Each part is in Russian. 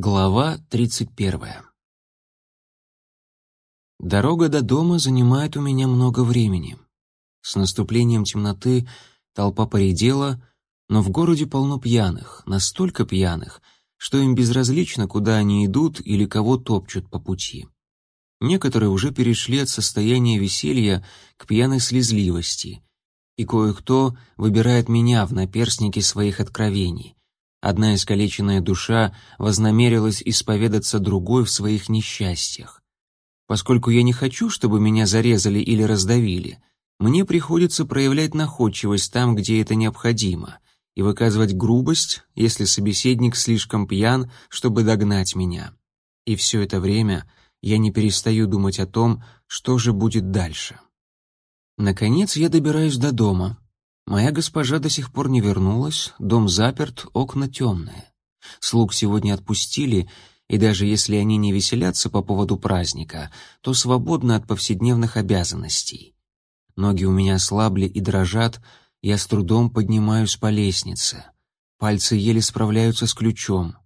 Глава 31. Дорога до дома занимает у меня много времени. С наступлением темноты толпа поредела, но в городе полно пьяных, настолько пьяных, что им безразлично, куда они идут или кого топчут по пути. Некоторые уже перешли от состояния веселья к пьяной слезливости, и кое-кто выбирает меня в наперстнике своих откровений. Одна искалеченная душа вознамерилась исповедаться другой в своих несчастьях. Поскольку я не хочу, чтобы меня зарезали или раздавили, мне приходится проявлять находчивость там, где это необходимо, и выказывать грубость, если собеседник слишком пьян, чтобы догнать меня. И все это время я не перестаю думать о том, что же будет дальше. Наконец я добираюсь до дома. Моя госпожа до сих пор не вернулась, дом заперт, окна темные. Слуг сегодня отпустили, и даже если они не веселятся по поводу праздника, то свободны от повседневных обязанностей. Ноги у меня ослабли и дрожат, я с трудом поднимаюсь по лестнице. Пальцы еле справляются с ключом.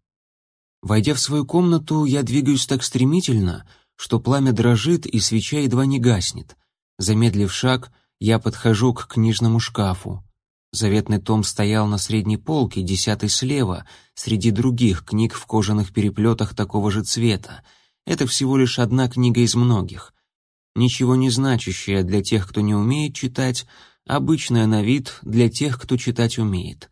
Войдя в свою комнату, я двигаюсь так стремительно, что пламя дрожит и свеча едва не гаснет. Замедлив шаг, я подхожу к книжному шкафу. Заветный том стоял на средней полке, десятый слева, среди других книг в кожаных переплетах такого же цвета. Это всего лишь одна книга из многих. Ничего не значащая для тех, кто не умеет читать, обычная на вид для тех, кто читать умеет.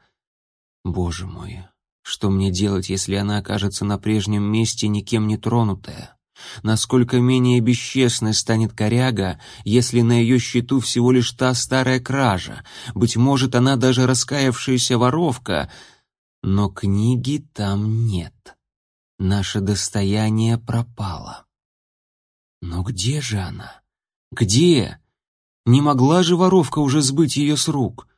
Боже мой, что мне делать, если она окажется на прежнем месте, никем не тронутая? Насколько менее бесчестной станет коряга, если на ее счету всего лишь та старая кража, быть может, она даже раскаявшаяся воровка, но книги там нет. Наше достояние пропало. Но где же она? Где? Не могла же воровка уже сбыть ее с рук?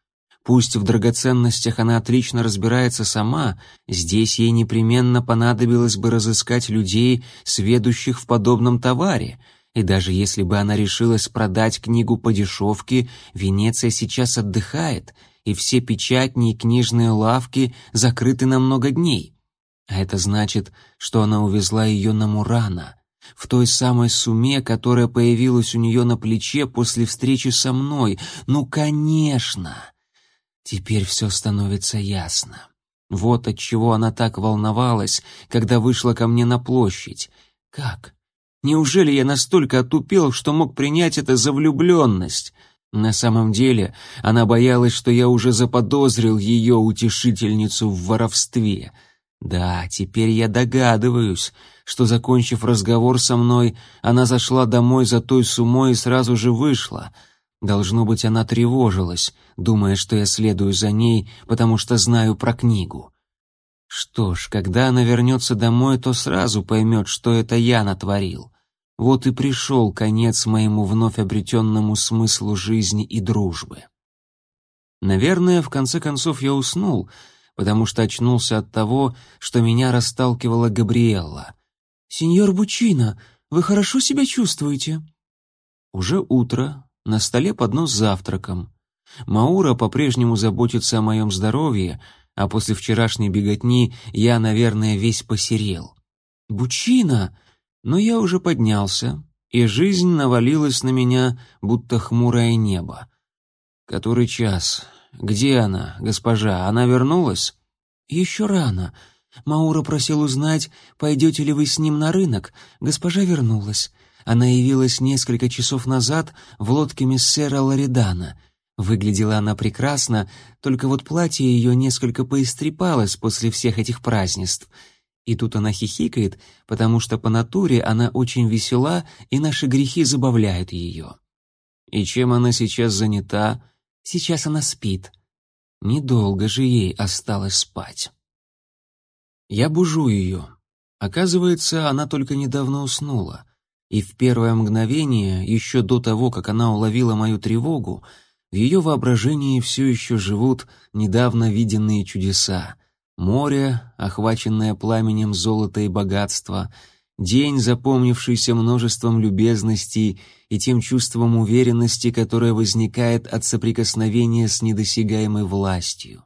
Пусть в драгоценностях она отлично разбирается сама, здесь ей непременно понадобилось бы разыскать людей, сведущих в подобном товаре. И даже если бы она решилась продать книгу по дешевке, Венеция сейчас отдыхает, и все печатни и книжные лавки закрыты на много дней. А это значит, что она увезла ее на Мурана, в той самой суме, которая появилась у нее на плече после встречи со мной. Ну, конечно! Теперь все становится ясно. Вот от чего она так волновалась, когда вышла ко мне на площадь. Как? Неужели я настолько отупел, что мог принять это за влюбленность? На самом деле, она боялась, что я уже заподозрил ее утешительницу в воровстве. Да, теперь я догадываюсь, что, закончив разговор со мной, она зашла домой за той суммой и сразу же вышла — Должно быть, она тревожилась, думая, что я следую за ней, потому что знаю про книгу. Что ж, когда она вернется домой, то сразу поймет, что это я натворил. Вот и пришел конец моему вновь обретенному смыслу жизни и дружбы. Наверное, в конце концов я уснул, потому что очнулся от того, что меня расталкивала Габриэлла. «Сеньор Бучино, вы хорошо себя чувствуете?» Уже утро, на столе поднос с завтраком. Маура по-прежнему заботится о моем здоровье, а после вчерашней беготни я, наверное, весь посерел. Бучина! Но я уже поднялся, и жизнь навалилась на меня, будто хмурое небо. Который час? Где она, госпожа? Она вернулась? Еще рано. Маура просил узнать, пойдете ли вы с ним на рынок. Госпожа вернулась. Она явилась несколько часов назад в лодке миссера Лоридана. Выглядела она прекрасно, только вот платье ее несколько поистрепалось после всех этих празднеств. И тут она хихикает, потому что по натуре она очень весела, и наши грехи забавляют ее. И чем она сейчас занята? Сейчас она спит. Недолго же ей осталось спать. Я бужу ее. Оказывается, она только недавно уснула и в первое мгновение, еще до того, как она уловила мою тревогу, в ее воображении все еще живут недавно виденные чудеса. Море, охваченное пламенем золота и богатства, день, запомнившийся множеством любезностей и тем чувством уверенности, которое возникает от соприкосновения с недосягаемой властью.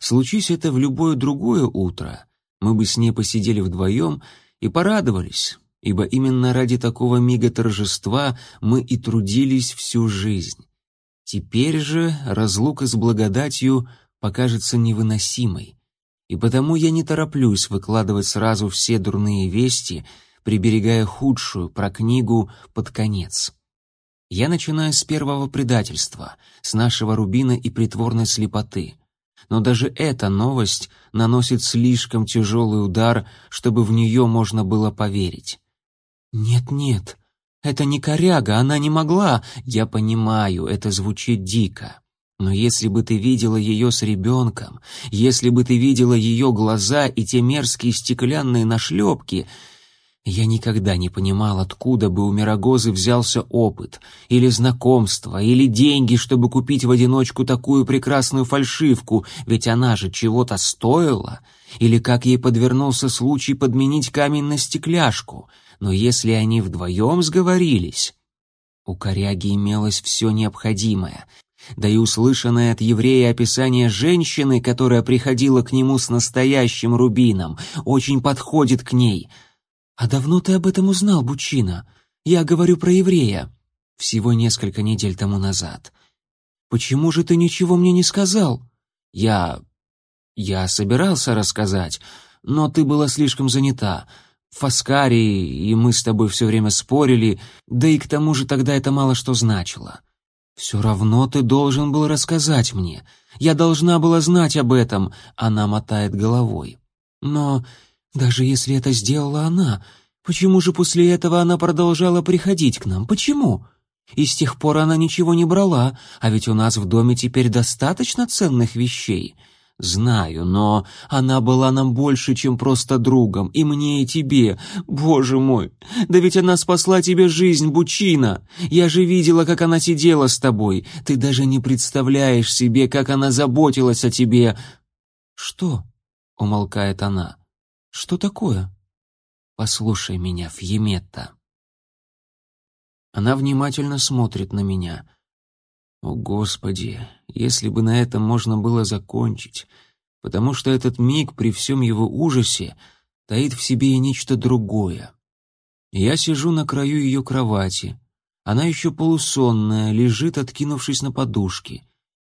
Случись это в любое другое утро, Мы бы с ней посидели вдвоем и порадовались, ибо именно ради такого мига торжества мы и трудились всю жизнь. Теперь же разлука с благодатью покажется невыносимой, и потому я не тороплюсь выкладывать сразу все дурные вести, приберегая худшую про книгу под конец. Я начинаю с первого предательства, с нашего рубина и притворной слепоты. Но даже эта новость наносит слишком тяжелый удар, чтобы в нее можно было поверить. «Нет-нет, это не коряга, она не могла. Я понимаю, это звучит дико. Но если бы ты видела ее с ребенком, если бы ты видела ее глаза и те мерзкие стеклянные нашлепки, я никогда не понимал, откуда бы у Мирогозы взялся опыт, или знакомство, или деньги, чтобы купить в одиночку такую прекрасную фальшивку, ведь она же чего-то стоила, или как ей подвернулся случай подменить камень на стекляшку — но если они вдвоем сговорились... У коряги имелось все необходимое, да и услышанное от еврея описание женщины, которая приходила к нему с настоящим рубином, очень подходит к ней. «А давно ты об этом узнал, Бучина? Я говорю про еврея. Всего несколько недель тому назад. Почему же ты ничего мне не сказал?» «Я... я собирался рассказать, но ты была слишком занята. Фаскари, и мы с тобой все время спорили, да и к тому же тогда это мало что значило. Все равно ты должен был рассказать мне. Я должна была знать об этом, она мотает головой. Но даже если это сделала она, почему же после этого она продолжала приходить к нам? Почему? И с тех пор она ничего не брала, а ведь у нас в доме теперь достаточно ценных вещей. «Знаю, но она была нам больше, чем просто другом, и мне, и тебе. Боже мой, да ведь она спасла тебе жизнь, Бучина! Я же видела, как она сидела с тобой. Ты даже не представляешь себе, как она заботилась о тебе». «Что?» — умолкает она. «Что такое?» «Послушай меня, Фьеметта». Она внимательно смотрит на меня — о, Господи, если бы на этом можно было закончить, потому что этот миг при всем его ужасе таит в себе и нечто другое. Я сижу на краю ее кровати. Она еще полусонная, лежит, откинувшись на подушки.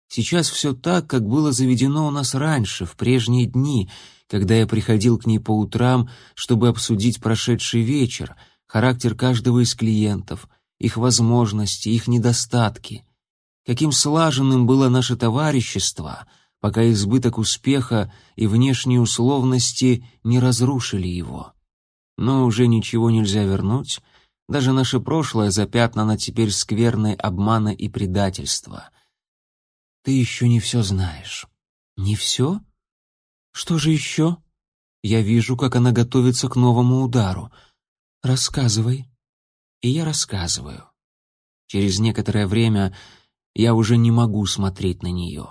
Сейчас все так, как было заведено у нас раньше, в прежние дни, когда я приходил к ней по утрам, чтобы обсудить прошедший вечер, характер каждого из клиентов, их возможности, их недостатки каким слаженным было наше товарищество, пока избыток успеха и внешние условности не разрушили его. Но уже ничего нельзя вернуть, даже наше прошлое запятнано теперь скверной обмана и предательства. Ты еще не все знаешь. Не все? Что же еще? Я вижу, как она готовится к новому удару. Рассказывай. И я рассказываю. Через некоторое время я уже не могу смотреть на нее.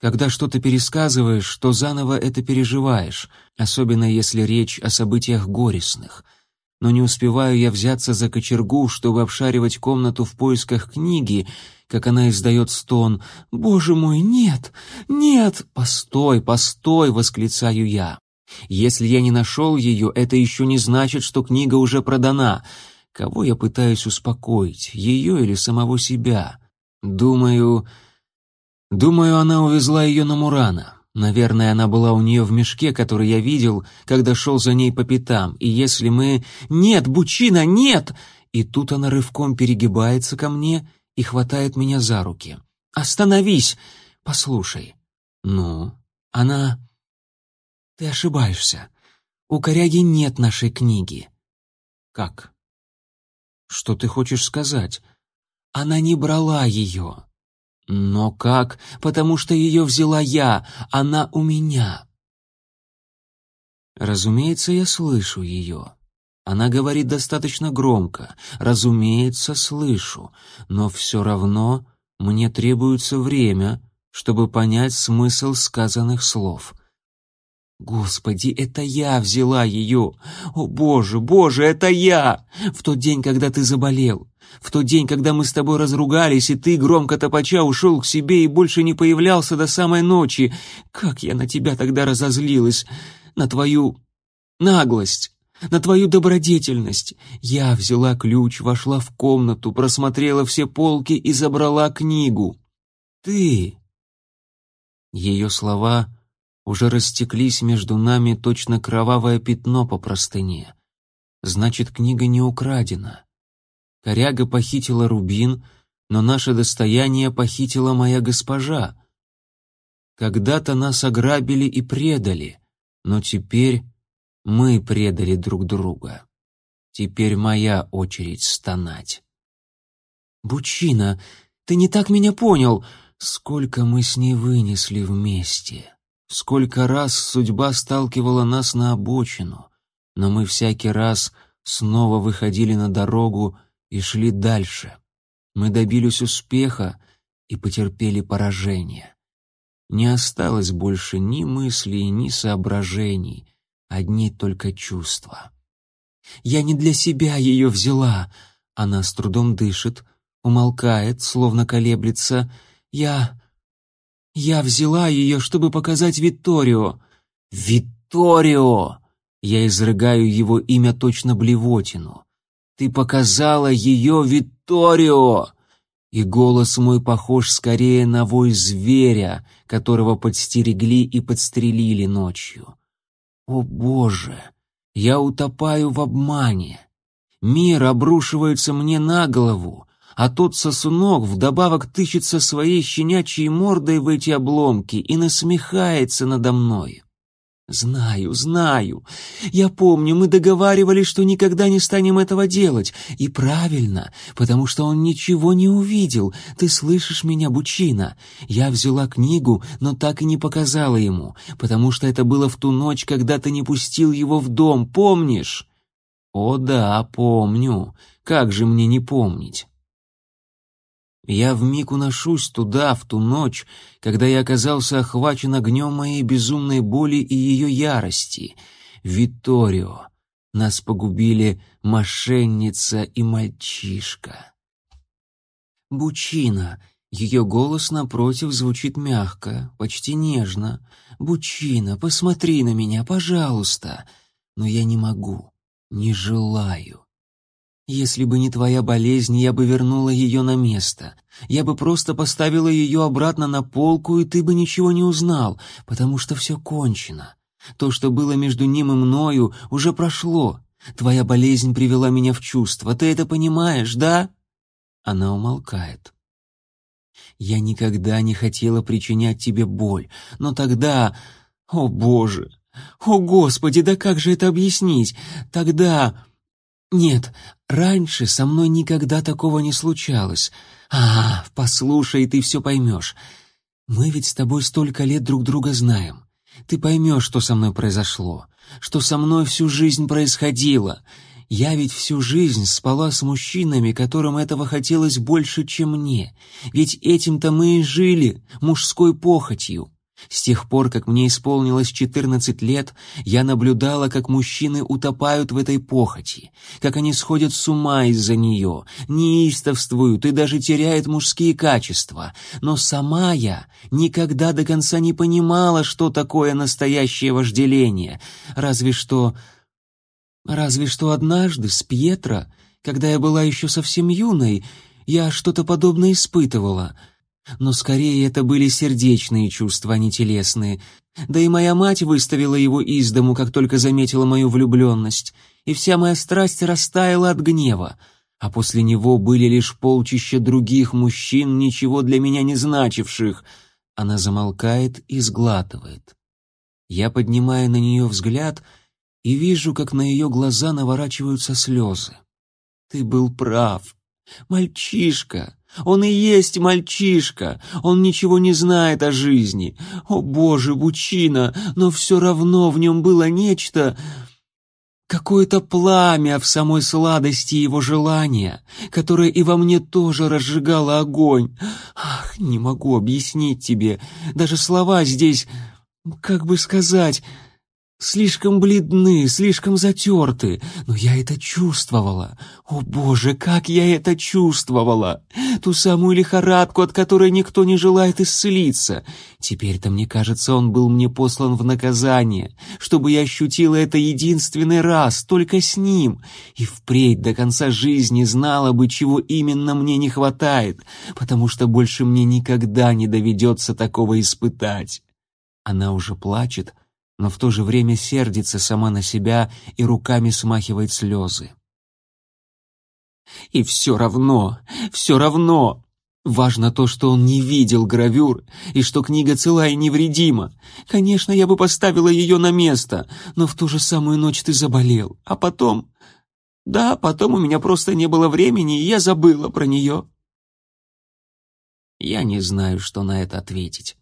Когда что-то пересказываешь, то заново это переживаешь, особенно если речь о событиях горестных. Но не успеваю я взяться за кочергу, чтобы обшаривать комнату в поисках книги, как она издает стон «Боже мой, нет! Нет! Постой, постой!» — восклицаю я. Если я не нашел ее, это еще не значит, что книга уже продана. Кого я пытаюсь успокоить, ее или самого себя? Думаю... Думаю, она увезла ее на Мурана. Наверное, она была у нее в мешке, который я видел, когда шел за ней по пятам. И если мы... Нет, Бучина, нет! И тут она рывком перегибается ко мне и хватает меня за руки. «Остановись! Послушай». «Ну?» «Она...» «Ты ошибаешься. У коряги нет нашей книги». «Как?» «Что ты хочешь сказать?» Она не брала ее. Но как? Потому что ее взяла я, она у меня. Разумеется, я слышу ее. Она говорит достаточно громко. Разумеется, слышу. Но все равно мне требуется время, чтобы понять смысл сказанных слов. Господи, это я взяла ее! О, Боже, Боже, это я! В тот день, когда ты заболел, в тот день, когда мы с тобой разругались, и ты, громко топача, ушел к себе и больше не появлялся до самой ночи. Как я на тебя тогда разозлилась! на твою наглость, на твою добродетельность. Я взяла ключ, вошла в комнату, просмотрела все полки и забрала книгу. Ты...» Ее слова уже растеклись между нами точно кровавое пятно по простыне. Значит, книга не украдена. Коряга похитила рубин, но наше достояние похитила моя госпожа. Когда-то нас ограбили и предали, но теперь мы предали друг друга. Теперь моя очередь стонать. «Бучина, ты не так меня понял. Сколько мы с ней вынесли вместе. Сколько раз судьба сталкивала нас на обочину, но мы всякий раз снова выходили на дорогу и шли дальше. Мы добились успеха и потерпели поражение. Не осталось больше ни мыслей, ни соображений, одни только чувства. «Я не для себя ее взяла!» Она с трудом дышит, умолкает, словно колеблется. «Я... я взяла ее, чтобы показать Витторио!» «Витторио!» Я изрыгаю его имя точно блевотину. «Ты показала ее Витторио!» И голос мой похож скорее на вой зверя, которого подстерегли и подстрелили ночью. О боже, я утопаю в обмане. Мир обрушивается мне на голову, а тот сосунок вдобавок тычется своей щенячьей мордой в эти обломки и насмехается надо мной. «Знаю, знаю. Я помню, мы договаривались, что никогда не станем этого делать. И правильно, потому что он ничего не увидел. Ты слышишь меня, Бучина? Я взяла книгу, но так и не показала ему, потому что это было в ту ночь, когда ты не пустил его в дом, помнишь?» «О да, помню. Как же мне не помнить?» Я вмиг уношусь туда, в ту ночь, когда я оказался охвачен огнем моей безумной боли и ее ярости. Виторио. Нас погубили мошенница и мальчишка. Бучина. Ее голос напротив звучит мягко, почти нежно. «Бучина, посмотри на меня, пожалуйста!» Но я не могу, не желаю. Если бы не твоя болезнь, я бы вернула ее на место. Я бы просто поставила ее обратно на полку, и ты бы ничего не узнал, потому что все кончено. То, что было между ним и мною, уже прошло. Твоя болезнь привела меня в чувство. Ты это понимаешь, да?» Она умолкает. «Я никогда не хотела причинять тебе боль, но тогда... О, Боже! О, Господи, да как же это объяснить? Тогда...» «Нет, раньше со мной никогда такого не случалось. А, послушай, ты все поймешь. Мы ведь с тобой столько лет друг друга знаем. Ты поймешь, что со мной произошло, что со мной всю жизнь происходило. Я ведь всю жизнь спала с мужчинами, которым этого хотелось больше, чем мне. Ведь этим-то мы и жили, мужской похотью. С тех пор, как мне исполнилось 14 лет, я наблюдала, как мужчины утопают в этой похоти, как они сходят с ума из-за нее, неистовствуют и даже теряют мужские качества. Но сама я никогда до конца не понимала, что такое настоящее вожделение. Разве что... Разве что однажды с Пьетро, когда я была еще совсем юной, я что-то подобное испытывала — но скорее это были сердечные чувства, а не телесные. Да и моя мать выставила его из дому, как только заметила мою влюбленность, и вся моя страсть растаяла от гнева. А после него были лишь полчища других мужчин, ничего для меня не значивших. Она замолкает и сглатывает. Я поднимаю на нее взгляд и вижу, как на ее глаза наворачиваются слезы. «Ты был прав. Мальчишка, он и есть мальчишка, он ничего не знает о жизни. О, Боже, Бучина, но все равно в нем было нечто... Какое-то пламя в самой сладости его желания, которое и во мне тоже разжигало огонь. Ах, не могу объяснить тебе. Даже слова здесь, как бы сказать, слишком бледны, слишком затерты, но я это чувствовала. О боже, как я это чувствовала! Ту самую лихорадку, от которой никто не желает исцелиться. Теперь-то, мне кажется, он был мне послан в наказание, чтобы я ощутила это единственный раз, только с ним, и впредь до конца жизни знала бы, чего именно мне не хватает, потому что больше мне никогда не доведется такого испытать. Она уже плачет, но в то же время сердится сама на себя и руками смахивает слезы. И все равно, все равно. Важно то, что он не видел гравюр и что книга цела и невредима. Конечно, я бы поставила ее на место, но в ту же самую ночь ты заболел. А потом... Да, потом у меня просто не было времени, и я забыла про нее. Я не знаю, что на это ответить.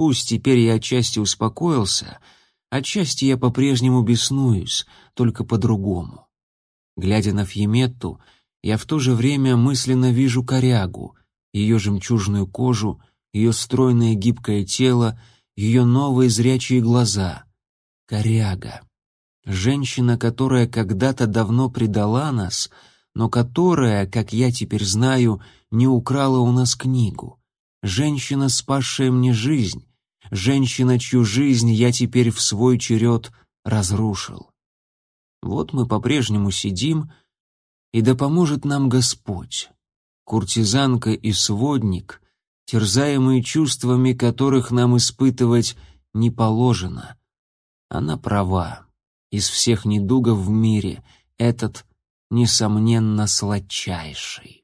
Пусть теперь я отчасти успокоился, отчасти я по-прежнему беснуюсь, только по-другому. Глядя на Фьеметту, я в то же время мысленно вижу корягу, ее жемчужную кожу, ее стройное гибкое тело, ее новые зрячие глаза. Коряга. Женщина, которая когда-то давно предала нас, но которая, как я теперь знаю, не украла у нас книгу. Женщина, спасшая мне жизнь. Женщина, чью жизнь я теперь в свой черед разрушил. Вот мы по-прежнему сидим, и да поможет нам Господь. Куртизанка и сводник, терзаемые чувствами, которых нам испытывать не положено. Она права. Из всех недугов в мире этот, несомненно, сладчайший.